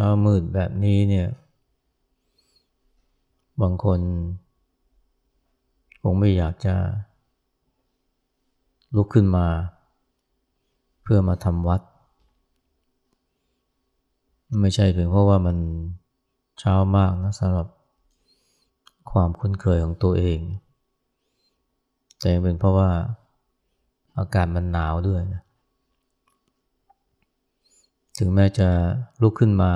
เช้ามืดแบบนี้เนี่ย บางคนคงไม่อยากจะ ลุกขึ้นมา เพื่อมาทำวัด ไม่ใช่เพียงเพราะว่ามันเช้ามากนะสำหรับความคุ้นเคยของตัวเอง แต่เป็นเพราะว่าอากาศมันหนาวด้วยนะ ถึงแม้จะลุกขึ้นมา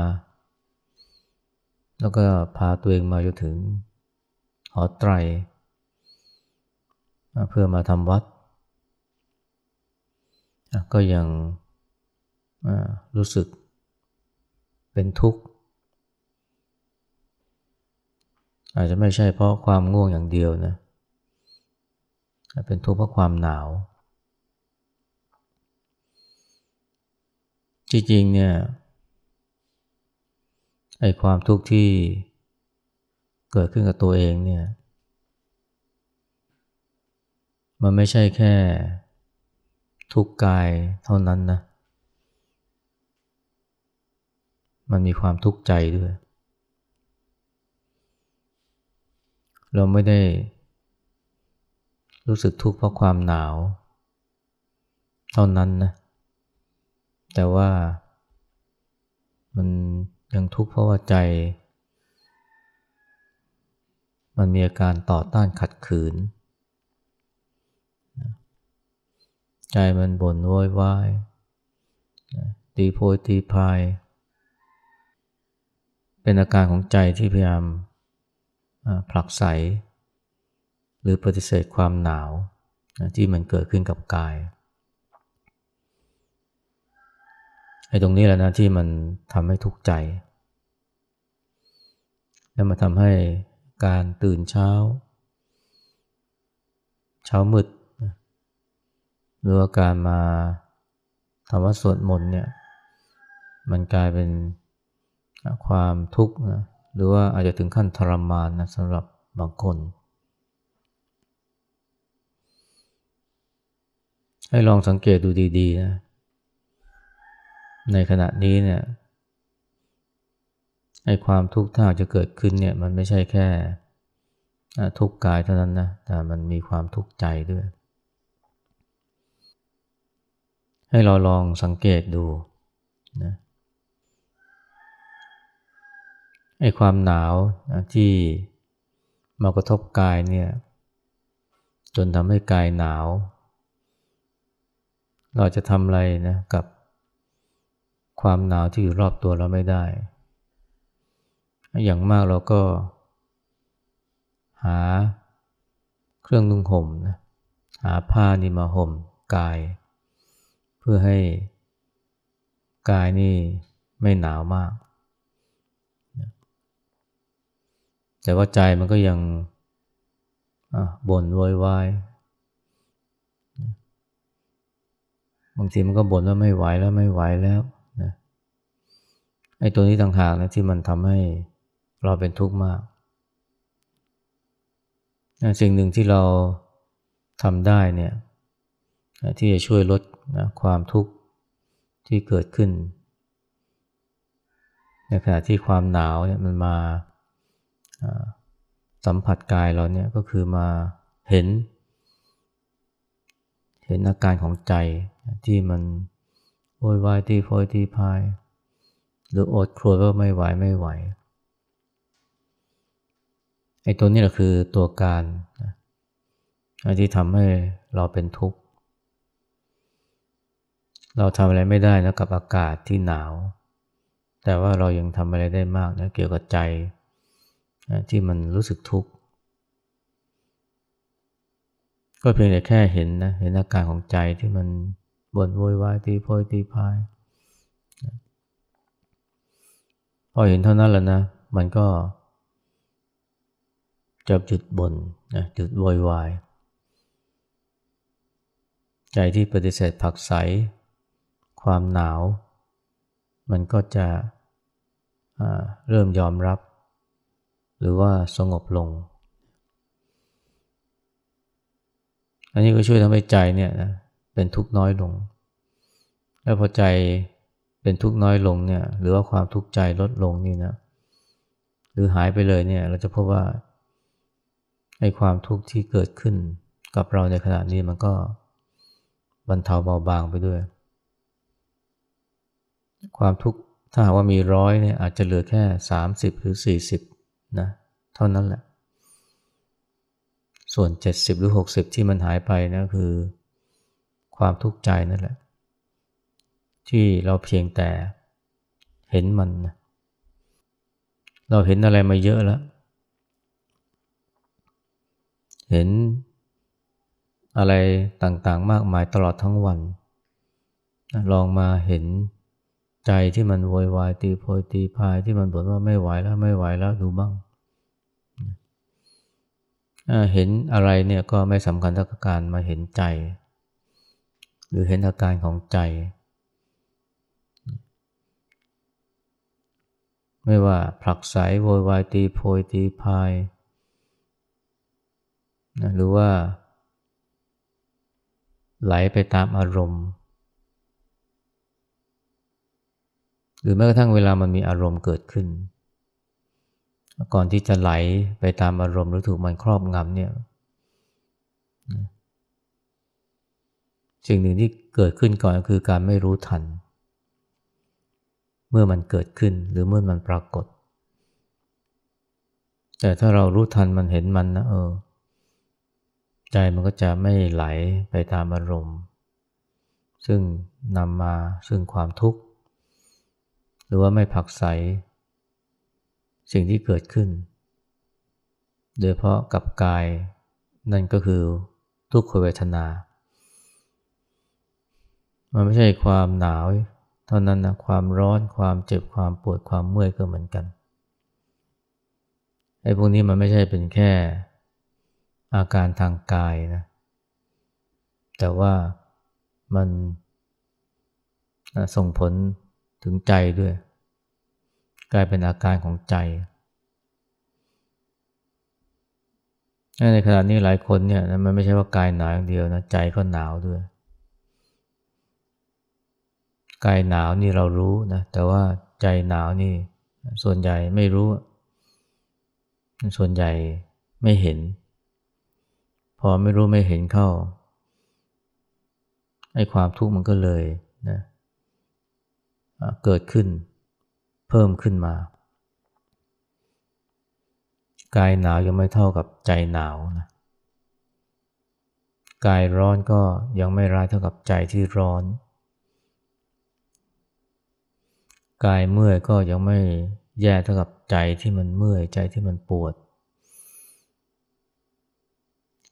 แล้วก็พาตัวเองมาจนถึงหอไตร เพื่อมาทำวัด ก็ยังรู้สึกเป็นทุกข์ อาจจะไม่ใช่เพราะความง่วงอย่างเดียวนะ เป็นทุกข์เพราะความหนาว จริงๆเนี่ยไอ้ความทุกข์ที่เกิดขึ้นกับตัวเองเนี่ยมันไม่ใช่แค่ทุกข์กายเท่านั้นนะ มันมีความทุกข์ใจด้วย เราไม่ได้รู้สึกทุกข์เพราะความหนาว เท่านั้นนะ แต่ว่ามันยังทุกข์เพราะว่าใจ มันมีอาการต่อต้านขัดขืน ใจมันบ่นโวยวายตีโพยตีพาย เป็นอาการของใจที่พยายามผลักไส หรือปฏิเสธความหนาวที่มันเกิดขึ้นกับกาย ไอ้ตรงนี้แหละนะที่มันทำให้ทุกข์ใจ แล้วมาทำให้การตื่นเช้า เช้ามืดหรือว่าการมาทำวัดสวดมนต์เนี่ย มันกลายเป็นความทุกข์นะหรือว่าอาจจะถึงขั้นทรมานนะสำหรับบางคน ให้ลองสังเกตดูดีๆนะ ในขณะนี้เนี่ยไอ้ความทุกข์ถ้าจะเกิดขึ้นเนี่ยมันไม่ใช่แค่ทุกข์กายเท่านั้นนะแต่มันมีความทุกข์ใจด้วย ให้เราลองสังเกตดูนะไอ้ความหนาวที่มากระทบกายเนี่ยจนทำให้กายหนาว เราจะทำอะไรนะกับ ความหนาวที่อยู่รอบตัวเราไม่ได้ อย่างมากเราก็ หาเครื่องนุ่งห่มนะหาผ้านี่มาห่มกาย เพื่อให้กายนี่ไม่หนาวมาก แต่ว่าใจมันก็ยังบ่นโวยวายบางทีมันก็บ่นว่าไม่ไหวแล้วไม่ไหวแล้ว ไอ้ตัวนี้ต่างหากนะที่มันทำให้เราเป็นทุกข์มาก สิ่งหนึ่งที่เราทำได้เนี่ยที่จะช่วยลดนะความทุกข์ที่เกิดขึ้น ในขณะที่ความหนาวเนี่ยมันมาสัมผัสกายเราเนี่ยก็คือมาเห็น เห็นอาการของใจที่มันโวยวายตีโพยตีพาย หรืออดครวว่าไม่ไหวไม่ไหวไอ้ตัวนี้แหละคือตัวการที่ทำให้เราเป็นทุกข์ เราทำอะไรไม่ได้นะกับอากาศที่หนาว แต่ว่าเรายังทำอะไรได้มากนะเกี่ยวกับใจที่มันรู้สึกทุกข์ ก็เพียงแต่แค่เห็นนะ เห็นอาการของใจที่มันบ่นโวยวายตีโพยตีพาย พอเห็นเท่านั้นแล้วนะ มันก็จะจุดบนนะจุดวอยวาย ใจที่ปฏิเสธผักใส ความหนาว มันก็จะเริ่มยอมรับ หรือว่าสงบลง อันนี้ก็ช่วยทำให้ใจเนี่ยนะเป็นทุกข์น้อยลง แล้วพอใจ เป็นทุกข์น้อยลงเนี่ยหรือว่าความทุกข์ใจลดลงนี่นะหรือหายไปเลยเนี่ยเราจะพบว่าไอ้ความทุกข์ที่เกิดขึ้นกับเราในขณะนี้มันก็บรรเทาเบาบางไปด้วย ความทุกข์ถ้าหากว่ามีร้อยเนี่ยอาจจะเหลือแค่ 30 หรือ 40นะเท่านั้นแหละ ส่วน 70 หรือ 60 ที่มันหายไปนะคือ ความทุกข์ใจนั่นแหละ ที่เราเพียงแต่เห็นมัน เราเห็นอะไรมาเยอะแล้ว เห็นอะไรต่างๆ มากมายตลอดทั้งวัน ลองมาเห็นใจที่มันโวยวายตีโพยตีพายที่มันบ่นว่าไม่ไหวแล้วไม่ไหวแล้วดูบ้าง เห็นอะไรเนี่ยก็ไม่สำคัญเท่ากับการมาเห็นใจ หรือเห็นอาการของใจ ไม่ว่าผลักไสโวยวายตีโพยตีพายนะหรือว่า ไหลไปตามอารมณ์ หรือแม้กระทั่งเวลามันมีอารมณ์เกิดขึ้น ก่อนที่จะไหลไปตามอารมณ์หรือถูกมันครอบงำเนี่ยสิ่งหนึ่งที่เกิดขึ้นก่อนก็คือการไม่รู้ทันเมื่อมันเกิดขึ้นหรือเมื่อมันปรากฏ แต่ถ้าเรารู้ทันมันเห็นมันนะเออ ใจมันก็จะไม่ไหลไปตามอารมณ์ ซึ่งนำมาซึ่งความทุกข์ หรือว่าไม่ผักใส สิ่งที่เกิดขึ้น โดยเพราะกับกายนั่นก็คือทุกขเวทนา มันไม่ใช่ความหนาว เท่านั้นนะความร้อนความเจ็บความปวดความเมื่อยก็เหมือนกันไอ้พวกนี้มันไม่ใช่เป็นแค่อาการทางกายนะ แต่ว่ามันส่งผลถึงใจด้วย กลายเป็นอาการของใจ ในขณะนี้หลายคนเนี่ยมันไม่ใช่ว่ากายหนาวอย่างเดียวนะใจก็หนาวด้วย กายหนาวนี่เรารู้นะ แต่ว่าใจหนาวนี่ ส่วนใหญ่ไม่รู้ ส่วนใหญ่ไม่เห็น พอไม่รู้ไม่เห็นเข้าไอ้ความทุกข์มันก็เลยนะเกิดขึ้น เพิ่มขึ้นมา กายหนาวยังไม่เท่ากับใจหนาวนะกายร้อนก็ยังไม่ร้ายเท่ากับใจที่ร้อน กายเมื่อยก็ยังไม่แย่เท่ากับใจที่มันเมื่อยใจที่มันปวด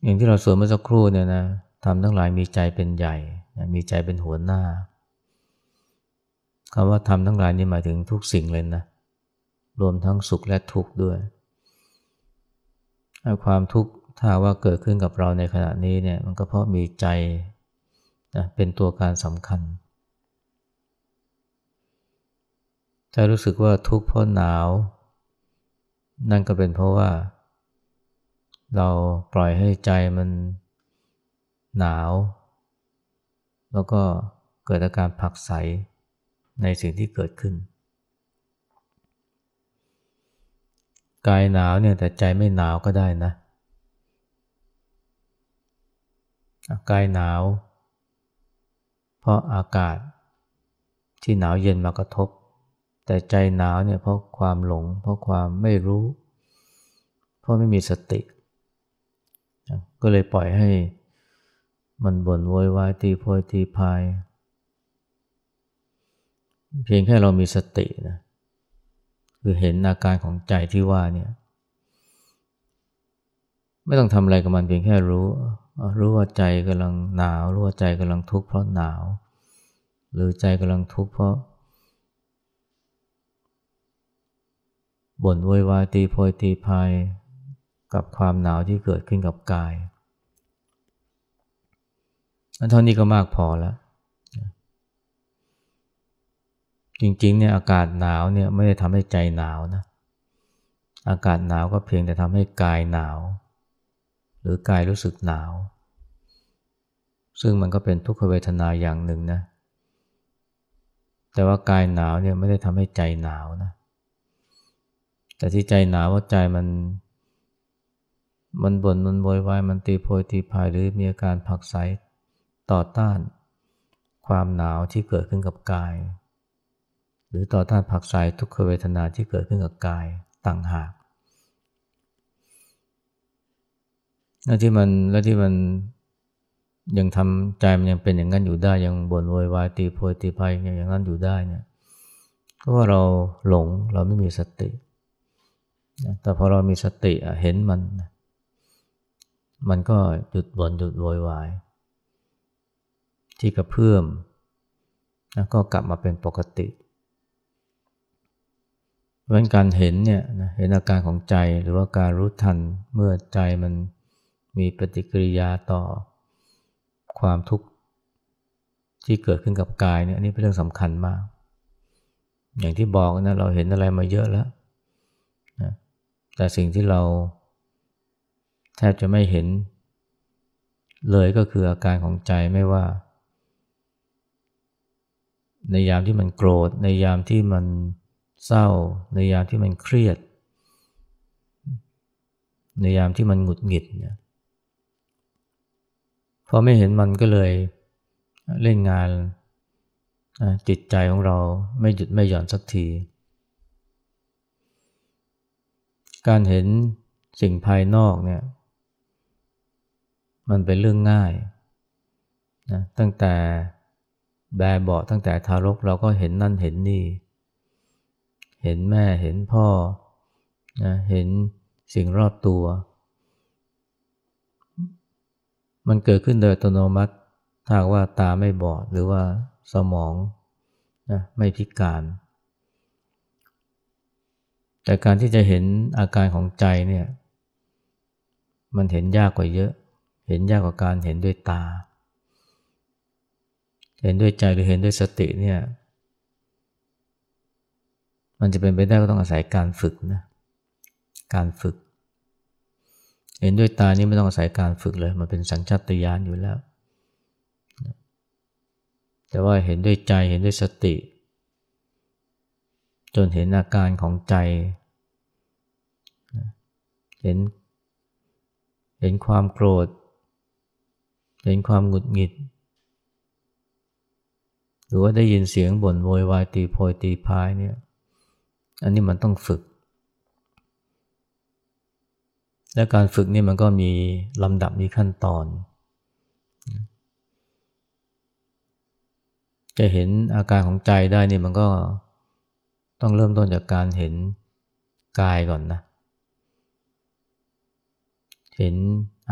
อย่างที่เราสวดเมื่อสักครู่เนี่ยนะทำทั้งหลายมีใจเป็นใหญ่ มีใจเป็นหัวหน้าคำว่าทำทั้งหลายนี่หมายถึงทุกสิ่งเลยนะ รวมทั้งสุขและทุกข์ด้วย ความทุกข์ถ้าว่าเกิดขึ้นกับเราในขณะนี้เนี่ย มันก็เพราะมีใจนะเป็นตัวการสำคัญ ถ้ารู้สึกว่าทุกข์เพราะหนาว นั่นก็เป็นเพราะว่า เราปล่อยให้ใจมันหนาว แล้วก็เกิดอาการผักใสในสิ่งที่เกิดขึ้น กายหนาวเนี่ยแต่ใจไม่หนาวก็ได้นะ กายหนาว เพราะอากาศที่หนาวเย็นมากระทบ แต่ใจหนาวเนี่ยเพราะความหลง เพราะความไม่รู้ เพราะไม่มีสติ ก็เลยปล่อยให้มันบ่นโวยวายตีโพยตีพาย เพียงแค่เรามีสตินะคือเห็นอาการของใจที่ว่าเนี่ยไม่ต้องทำอะไรกับมันเพียงแค่รู้ รู้ว่าใจกำลังหนาว รู้ว่าใจกำลังทุกข์เพราะหนาว หรือใจกำลังทุกข์เพราะ บ่นโวยวายตีโพยตีพายกับความหนาวที่เกิดขึ้นกับกายอันเท่านี้ก็มากพอแล้ว จริงๆเนี่ยอากาศหนาวเนี่ยไม่ได้ทำให้ใจหนาวนะ อากาศหนาวก็เพียงแต่ทำให้กายหนาว หรือกายรู้สึกหนาว ซึ่งมันก็เป็นทุกขเวทนาอย่างหนึ่งนะ แต่ว่ากายหนาวเนี่ยไม่ได้ทำให้ใจหนาวนะ แต่ที่ใจหนาวว่าใจมัน มันบน่นมันโวยวายมันตีโพยตีพายหรือมีอาการผักไสต่อต้าน ความหนาวที่เกิดขึ้นกับกาย หรือต่อต้านผักไสทุกขเวทนาที่เกิดขึ้นกับกายต่างหากแล้วที่มันแล้วที่มันยังทำใจมันยังเป็นอย่างนั้นอยู่ได้ยังบ่นโวยวายตีโพยตีพายอย่างนั้นอยู่ได้เนี่ยเพราะว่าเราหลงเราไม่มีสติ แต่พอเรามีสติเห็นมัน มันก็หยุดบ่นหยุดโวยวาย ที่กระเพื่อมแล้วก็กลับมาเป็นปกติเพราะการเห็นเนี่ยเห็นอาการของใจหรือว่าการรู้ทันเมื่อใจมันมีปฏิกิริยาต่อความทุกข์ที่เกิดขึ้นกับกายเนี่ยนนี้เป็นเรื่องสำคัญมาก อย่างที่บอกนะเราเห็นอะไรมาเยอะแล้ว แต่สิ่งที่เราแทบจะไม่เห็น เลยก็คืออาการของใจไม่ว่า ในยามที่มันโกรธ ในยามที่มันเศร้า ในยามที่มันเครียด ในยามที่มันหงุดหงิดเนี่ยพอไม่เห็นมันก็เลยเล่นงานจิตใจของเราไม่หยุดไม่หย่อนสักที การเห็นสิ่งภายนอกเนี่ยมันเป็นเรื่องง่ายนะตั้งแต่แบบเบาตั้งแต่ทารกเราก็เห็นนั่นเห็นนี่ เห็นแม่เห็นพ่อนะเห็นสิ่งรอบตัว มันเกิดขึ้นโดยอัตโนมัติถ้าว่าตาไม่บอดหรือว่าสมองนะไม่พิการ แต่การที่จะเห็นอาการของใจเนี่ย มันเห็นยากกว่าเยอะ เห็นยากกว่าการเห็นด้วยตา เห็นด้วยใจหรือเห็นด้วยสติเนี่ย มันจะเป็นไปได้ก็ต้องอาศัยการฝึกนะ การฝึก เห็นด้วยตานี่ไม่ต้องอาศัยการฝึกเลย มันเป็นสัญชาตญาณอยู่แล้ว แต่ว่าเห็นด้วยใจเห็นด้วยสติ จนเห็นอาการของใจ เห็น เห็นความโกรธ เห็นความหงุดหงิด หรือว่าได้ยินเสียงบ่นโวยวายตีโพยตีพายเนี่ย อันนี้มันต้องฝึก และการฝึกนี่มันก็มีลำดับมีขั้นตอน จะเห็นอาการของใจได้นี่มันก็ ต้องเริ่มต้นจากการเห็นกายก่อนนะ เห็น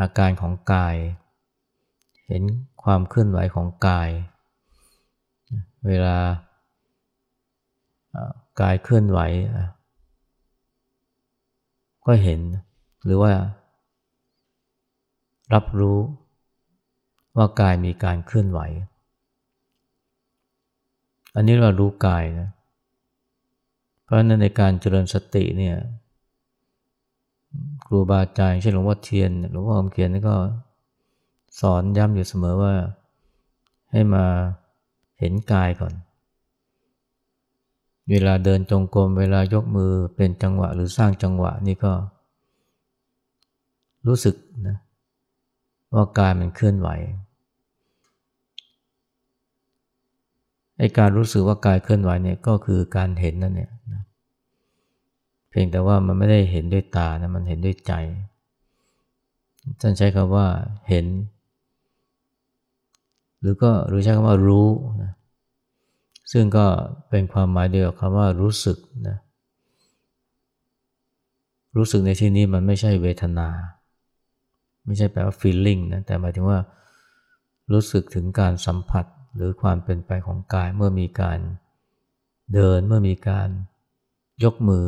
อาการของกาย เห็นความเคลื่อนไหวของกาย เวลากายเคลื่อนไหว ก็เห็นหรือว่า รับรู้ว่ากายมีการเคลื่อนไหว อันนี้เรารู้กายนะ เพราะนั้นในการเจริญสติเนี่ยครูบาอาจารย์เช่นหลวงพ่อเทียนหลวงพ่อคำเขียนนี่ก็สอนย้ำอยู่เสมอว่าให้มาเห็นกายก่อน เวลาเดินจงกรมเวลายกมือเป็นจังหวะหรือสร้างจังหวะนี่ก็ รู้สึกนะว่ากายมันเคลื่อนไหว ไอ้การรู้สึกว่ากายเคลื่อนไหวเนี่ยก็คือการเห็นนั่นเนี่ยนะเพียงแต่ว่ามันไม่ได้เห็นด้วยตานะมันเห็นด้วยใจท่านใช้คำว่าเห็น หรือก็หรือใช้คำว่ารู้นะซึ่งก็เป็นความหมายเดียวกับคำว่ารู้สึกนะรู้สึกในที่นี้มันไม่ใช่เวทนา ไม่ใช่แปลว่า feeling นะแต่หมายถึงว่ารู้สึกถึงการสัมผัส หรือความเป็นไปของกายเมื่อมีการเดินเมื่อมีการยกมือ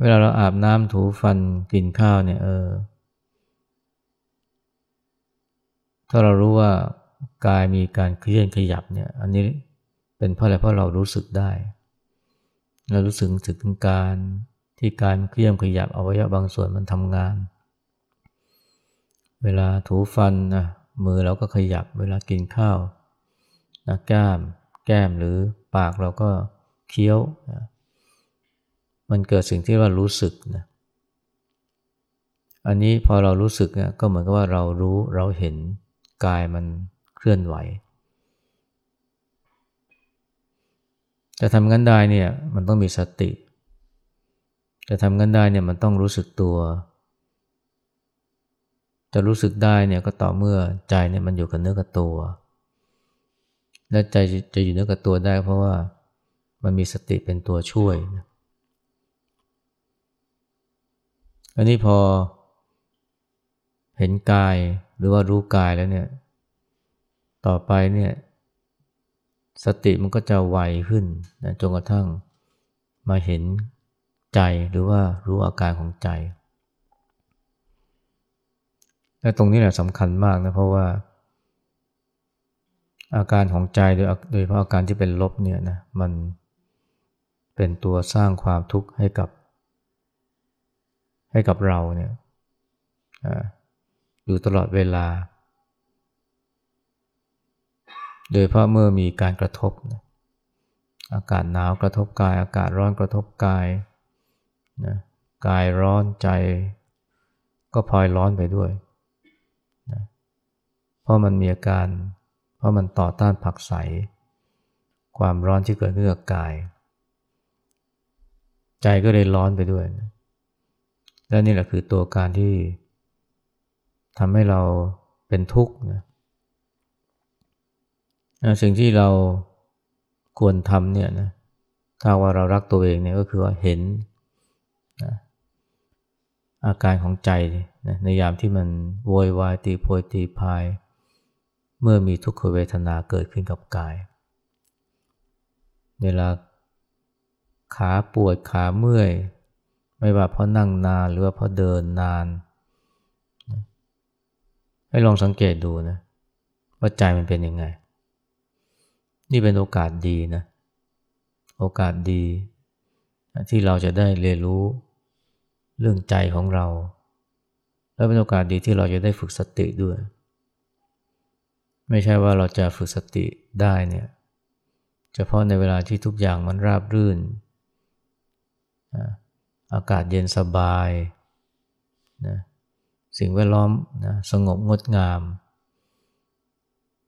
เวลาเราอาบน้ำถูฟันกินข้าวเนี่ยเออถ้าเรารู้ว่ากายมีการเคลื่อนขยับเนี่ยอันนี้เป็นเพราะอะไรเพราะเรารู้สึกได้ เรารู้สึกถึงการที่การเคลื่อนขยับอวัยวะบางส่วนมันทำงาน เวลาถูฟันนะ มือเราก็ขยับเวลากินข้าวนะก้ามแก้มหรือปากเราก็เคี้ยวนะมันเกิดสิ่งที่ว่ารู้สึกนะอันนี้พอเรารู้สึกเนี่ยก็เหมือนกับว่าเรารู้เราเห็นกายมันเคลื่อนไหวจะทำงั้นได้เนี่ยมันต้องมีสติ จะทำงั้นได้เนี่ยมันต้องรู้สึกตัว จะรู้สึกได้เนี่ยก็ต่อเมื่อใจเนี่ยมันอยู่กับเนื้อกับตัว และใจจะอยู่เนื้อกับตัวได้ เพราะว่ามันมีสติเป็นตัวช่วย อันนี้พอเห็นกายหรือว่ารู้กายแล้วเนี่ย ต่อไปเนี่ยสติมันก็จะไวขึ้นนะจนกระทั่งมาเห็นใจหรือว่ารู้อาการของใจ และตรงนี้แหละสำคัญมากนะเพราะว่า อาการของใจโดยโดยเพราะอาการที่เป็นลบเนี่ยนะมันเป็นตัวสร้างความทุกข์ให้กับ ให้กับเราเนี่ยอยู่ตลอดเวลา โดยเพราะเมื่อมีการกระทบอากาศหนาวกระทบกาย อากาศร้อนกระทบกายนะกายร้อนใจ ก็พลอยร้อนไปด้วย เพราะมันมีอาการ เพราะมันต่อต้านผักใส ความร้อนที่เกิดขึ้นกับกาย ใจก็เลยร้อนไปด้วย และนี่แหละคือตัวการที่ทำให้เราเป็นทุกข์นะสิ่งที่เราควรทำเนี่ยนะถ้าว่าเรารักตัวเองเนี่ยก็คือว่าเห็นนะอาการของใจนะในยามที่มันโวยวายตีโพยตีพาย เมื่อมีทุกขเวทนาเกิดขึ้นกับกาย เวลาขาปวดขาเมื่อย ไม่ว่าเพราะนั่งนานหรือว่าเพราะเดินนาน ให้ลองสังเกตดูนะ ว่าใจมันเป็นยังไง นี่เป็นโอกาสดีนะ โอกาสดี ที่เราจะได้เรียนรู้เรื่องใจของเรา และเป็นโอกาสดีที่เราจะได้ฝึกสติด้วย ไม่ใช่ว่าเราจะฝึกสติได้เนี่ยเฉพาะในเวลาที่ทุกอย่างมันราบรื่น อากาศเย็นสบายนะสิ่งแวดล้อมนะสงบงดงาม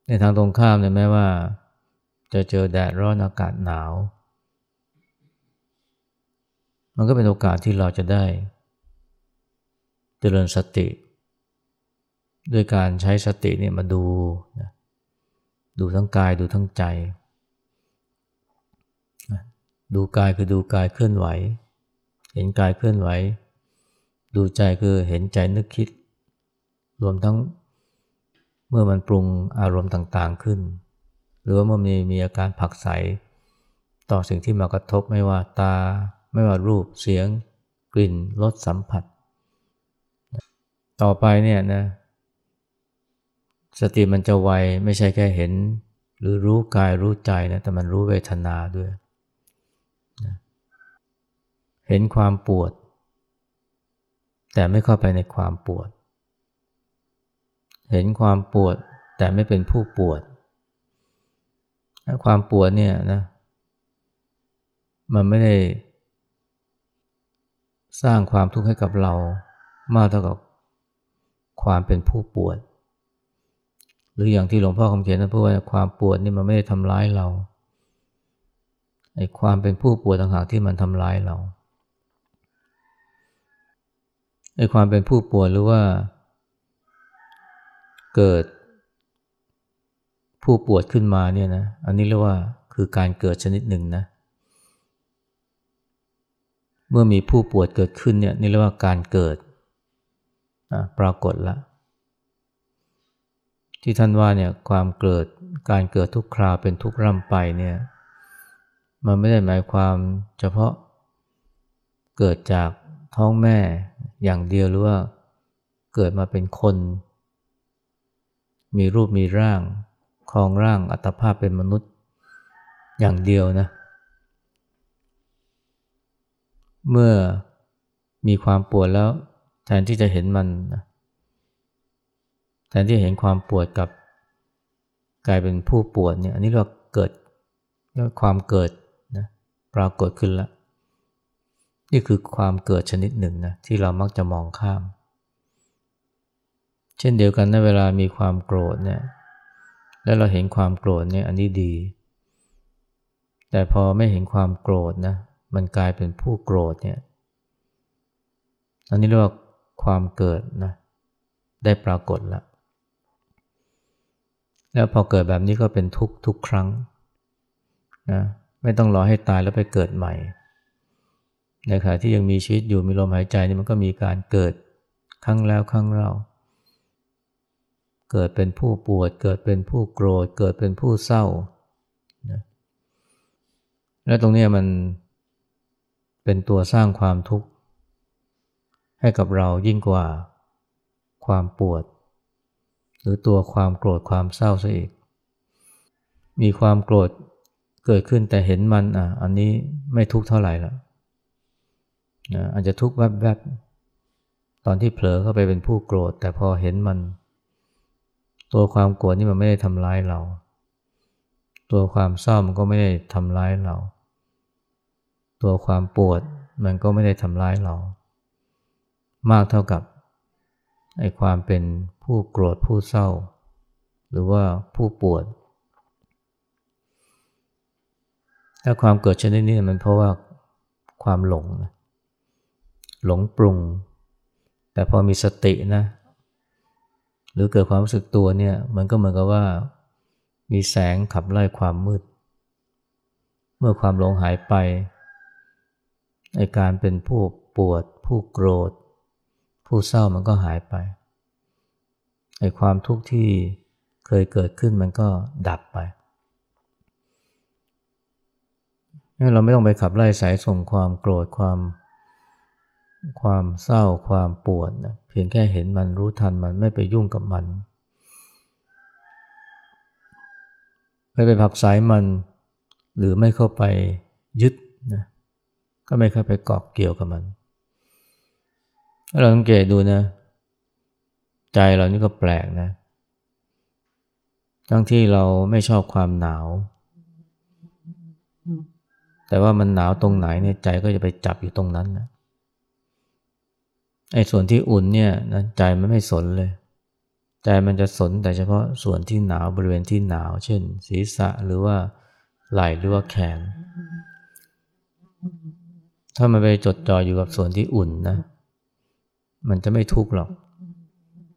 ในทางตรงข้ามเนี่ยแม้ว่า จะเจอแดดร้อนอากาศหนาว มันก็เป็นโอกาสที่เราจะได้ เจริญสติ ด้วยการใช้สติเนี่ยมาดูนะ ดูทั้งกายดูทั้งใจ ดูกายคือดูกายเคลื่อนไหว เห็นกายเคลื่อนไหว ดูใจคือเห็นใจนึกคิด รวมทั้งเมื่อมันปรุงอารมณ์ต่างๆขึ้น หรือว่าเมื่อมีมีอาการผักใสต่อสิ่งที่มากระทบไม่ว่าตา ไม่ว่ารูปเสียง กลิ่นรสสัมผัส ต่อไปเนี่ยนะ สติมันจะไวไม่ใช่แค่เห็น หรือรู้กายรู้ใจนะแต่มันรู้เวทนาด้วยนะเห็นความปวด แต่ไม่เข้าไปในความปวด เห็นความปวดแต่ไม่เป็นผู้ปวด ความปวดเนี่ยนะมันไม่ได้ สร้างความทุกข์ให้กับเรามากเท่ากับความเป็นผู้ปวด หรืออย่างที่หลวงพ่อคำเขียนนั้นพูดว่าความปวดนี่มันไม่ได้ทำร้ายเราไอ้ความเป็นผู้ปวดต่างหากที่มันทำร้ายเราไอ้ความเป็นผู้ปวดหรือว่า เกิด ผู้ปวดขึ้นมาเนี่ยนะอันนี้เรียกว่าคือการเกิดชนิดหนึ่งนะ เมื่อมีผู้ปวดเกิดขึ้นเนี่ยนี่เรียกว่าการเกิดปรากฏละ ที่ท่านว่าเนี่ยความเกิดการเกิดทุกคราวเป็นทุกร่ำไปเนี่ยมันไม่ได้หมายความเฉพาะเกิดจากท้องแม่อย่างเดียวหรือว่าเกิดมาเป็นคน มีรูปมีร่างครองร่างอัตภาพเป็นมนุษย์อย่างเดียวนะเมื่อมีความปวดแล้วแทนที่จะเห็นมันนะ แทนที่เห็นความปวดกับกลายเป็นผู้ปวดเนี่ย อันนี้เราเกิดความเกิดนะปรากฏขึ้นล้วนี่คือความเกิดชนิดหนึ่งนะที่เรามักจะมองข้าม เช่นเดียวกันในเวลามีความโกรธเนี่ย แล้วเราเห็นความโกรธเนี่ยอันนี้ดี แต่พอไม่เห็นความโกรธนะมันกลายเป็นผู้โกรธเนี่ย อันนี้เรียกว่าความเกิดนะได้ปรากฏแล้ว แล้วพอเกิดแบบนี้ก็เป็นทุกทุกครั้งนะไม่ต้องรอให้ตายแล้วไปเกิดใหม่ ในขณะที่ยังมีชีวิตอยู่มีลมหายใจนี่มันก็มีการเกิดครั้งแล้วครั้งเล่า เกิดเป็นผู้ปวด เกิดเป็นผู้โกรธ เกิดเป็นผู้เศร้านะและตรงนี้มันเป็นตัวสร้างความทุกข์ให้กับเรายิ่งกว่าความปวด หรือตัวความโกรธความเศร้าซะอีก มีความโกรธเกิดขึ้นแต่เห็นมันอะอันนี้ไม่ทุกข์เท่าไหร่ละนะอาจจะทุกข์แวบๆ ตอนที่เผลอเข้าไปเป็นผู้โกรธ แต่พอเห็นมัน ตัวความโกรธนี่มันไม่ได้ทำร้ายเรา ตัวความเศร้ามันก็ไม่ได้ทำร้ายเรา ตัวความปวดมันก็ไม่ได้ทำร้ายเรา มากเท่ากับ ไอ้ความเป็นผู้โกรธผู้เศร้า หรือว่าผู้ปวด ถ้าความเกิดชนิดนี้มันเพราะว่าความหลงนะหลงปรุง แต่พอมีสตินะ หรือเกิดความรู้สึกตัวเนี่ยมันก็เหมือนกับว่ามีแสงขับไล่ความมืด เมื่อความหลงหายไปไอการเป็นผู้ปวด ผู้โกรธ ผู้เศร้ามันก็หายไปไอความทุกข์ที่เคยเกิดขึ้นมันก็ดับไปเราไม่ต้องไปขับไล่สายส่งความโกรธความความเศร้าความปวดนะเพียงแค่เห็นมันรู้ทันมันไม่ไปยุ่งกับมัน ไม่ไปผักสายมัน หรือไม่เข้าไปยึดนะก็ไม่เข้าไปเกาะเกี่ยวกับมัน เราสังเกตดูนะ ใจเรานี่ก็แปลกนะ ทั้งที่เราไม่ชอบความหนาว แต่ว่ามันหนาวตรงไหนเนี่ยใจก็จะไปจับอยู่ตรงนั้นนะไอ้ส่วนที่อุ่นเนี่ยนะใจมันไม่สนเลย ใจมันจะสนแต่เฉพาะส่วนที่หนาวบริเวณที่หนาว เช่น ศีรษะหรือว่าไหล่หรือว่าแขน ถ้ามันไปจดจ่ออยู่กับส่วนที่อุ่นนะ มันจะไม่ทุกข์หรอก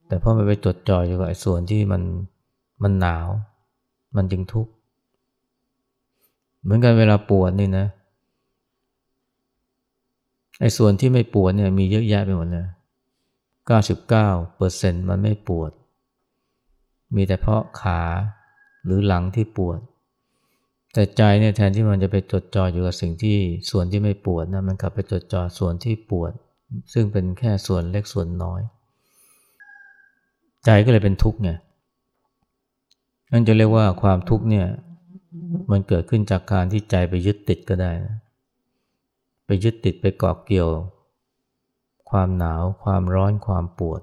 แต่พอมันไปจดจ่ออยู่กับไอ้ส่วนที่มันมันหนาว มันจึงทุกข์เหมือนกันเวลาปวดนี่นะไอ้ส่วนที่ไม่ปวดเนี่ยมีเยอะแยะไปหมดเลยเก้าสิบเก้าเปอร์เซ็นต์มันไม่ปวด มีแต่เพราะขาหรือหลังที่ปวด แต่ใจเนี่ยแทนที่มันจะไปจดจ่ออยู่กับสิ่งที่ส่วนที่ไม่ปวดนะมันกลับไปจดจ่อส่วนที่ปวด ซึ่งเป็นแค่ส่วนเล็กส่วนน้อย ใจก็เลยเป็นทุกข์ไงนั่นจะเรียกว่าความทุกข์เนี่ยมันเกิดขึ้นจากการที่ใจไปยึดติดก็ได้นะไปยึดติดไปเกาะเกี่ยว ความหนาว ความร้อนความปวด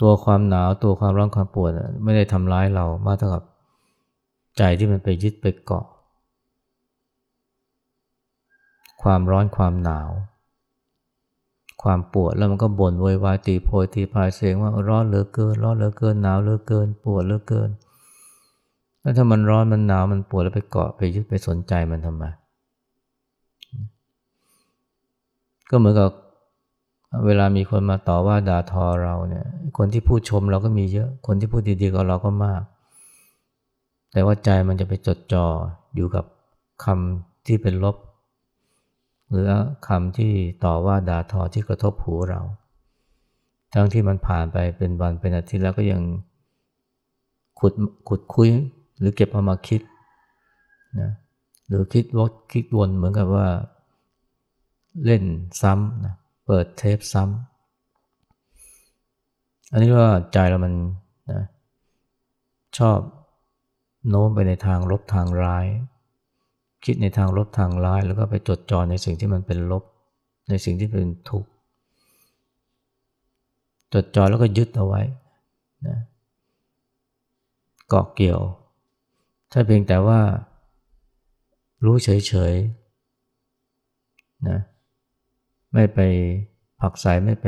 ตัวความหนาวตัวความร้อนความปวดไม่ได้ทำร้ายเรามากเท่ากับใจที่มันไปยึดไปเกาะ ความร้อนความหนาว ความปวดแล้วมันก็บ่นวยวายตีโพยตีพายเสียงว่าร้อนเหลือเกิน ร้อนเหลือเกินหนาวเหลือเกิน ปวดเหลือเกิน แล้วถ้ามันร้อนมันหนาวมันปวดแล้วไปเกาะไปยึดไปสนใจมันทำไมก็เหมือนกับเวลามีคนมาต่อว่าด่าทอเราเนี่ย คนที่พูดชมเราก็มีเยอะ คนที่พูดดีๆกับเราก็มาก แต่ว่าใจมันจะไปจดจ่ออยู่กับคำที่เป็นลบ หรือคำที่ต่อว่าด่าทอที่กระทบหูเรา ทั้งที่มันผ่านไปเป็นวันเป็นอาทิตย์แล้วก็ยังขุดขุดคุยหรือเก็บเอามาคิดนะหรือคิดวดคิดวนเหมือนกับว่าเล่นซ้ำนะเปิดเทปซ้ำอันนี้ว่าใจเรามันนะชอบโน้มไปในทางลบทางร้าย คิดในทางลบทางร้าย แล้วก็ไปจดจ่อในสิ่งที่มันเป็นลบ ในสิ่งที่เป็นทุกข์จดจ่อแล้วก็ยึดเอาไว้นะเกาะเกี่ยว ถ้าเพียงแต่ว่า รู้เฉยๆนะไม่ไปผักใสไม่ไป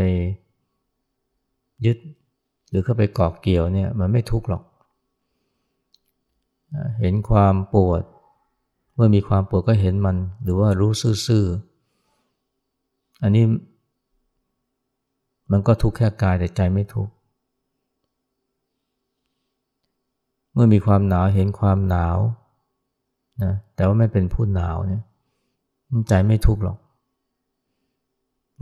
ยึด หรือเข้าไปเกาะเกี่ยวเนี่ยมันไม่ทุกข์หรอก เห็นความปวด เมื่อมีความปวดก็เห็นมัน หรือว่ารู้ซื่อๆ อันนี้มันก็ทุกข์แค่กายแต่ใจไม่ทุกข์ เมื่อมีความหนาวเห็นความหนาวนะแต่ว่าไม่เป็นผู้หนาวเนี่ยใจไม่ทุกข์หรอก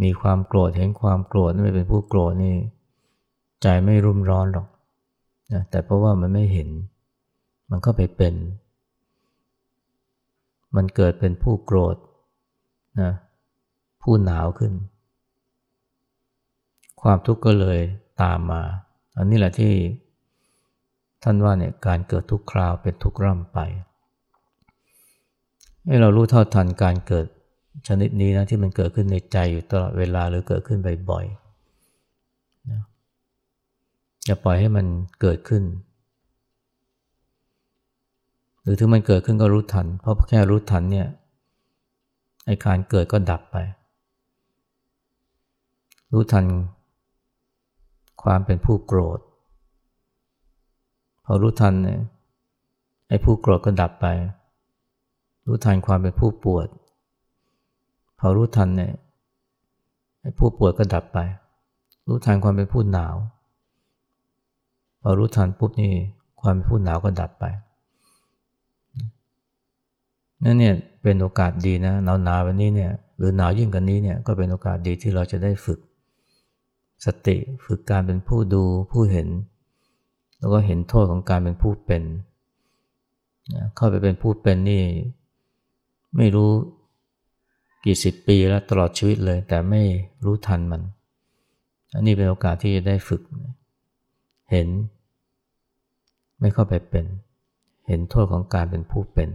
มีความโกรธเห็นความโกรธไม่เป็นผู้โกรธนี่ ใจไม่รุ่มร้อนหรอกนะแต่เพราะว่ามันไม่เห็น มันก็ไปเป็น มันเกิดเป็นผู้โกรธนะผู้หนาวขึ้น ความทุกข์ก็เลยตามมา อันนี้แหละที่ท่านว่าเนี่ยการเกิดทุกคราวเป็นทุกร่ำไปให้เรารู้เท่าทันการเกิดชนิดนี้นะที่มันเกิดขึ้นในใจอยู่ตลอดเวลาหรือเกิดขึ้นบ่อยๆนะอย่าปล่อยให้มันเกิดขึ้น หรือถึงมันเกิดขึ้นก็รู้ทัน เพราะแค่รู้ทันเนี่ยไอการเกิดก็ดับไป รู้ทัน ความเป็นผู้โกรธ พอรู้ทันเนี่ยไอ้ผู้โกรธก็ดับไป รู้ทันความเป็นผู้ปวด พอรู้ทันเนี่ยไอผู้ปวดก็ดับไป รู้ทันความเป็นผู้หนาว พอรู้ทันปุ๊บนี่ความเป็นผู้หนาวก็ดับไป นั่นเนี่ยเป็นโอกาสดีนะหนาวหนาววันนี้เนี่ยหรือหนาวยิ่งกันนี้เนี่ยก็เป็นโอกาสดีที่เราจะได้ฝึก สติฝึกการเป็นผู้ดูผู้เห็น แล้วก็เห็นโทษของการเป็นผู้เป็นเข้าไปเป็นผู้เป็นนี่ ไม่รู้กี่สิบปีแล้วตลอดชีวิตเลย แต่ไม่รู้ทันมัน อันนี้เป็นโอกาสที่จะได้ฝึก เห็น ไม่เข้าไปเป็น เห็นโทษของการเป็นผู้เป็น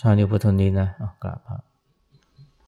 ชาวนิวพุทธนี้นะกราบพระ